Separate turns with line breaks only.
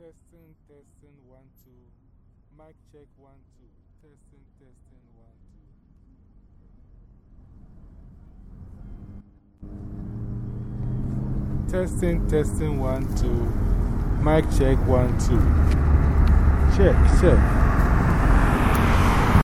Testing, testing, one, two. Mic check, one, two. Testing, testing, one, two. Testing, testing, one, two. Mic check, one, two. Check, check.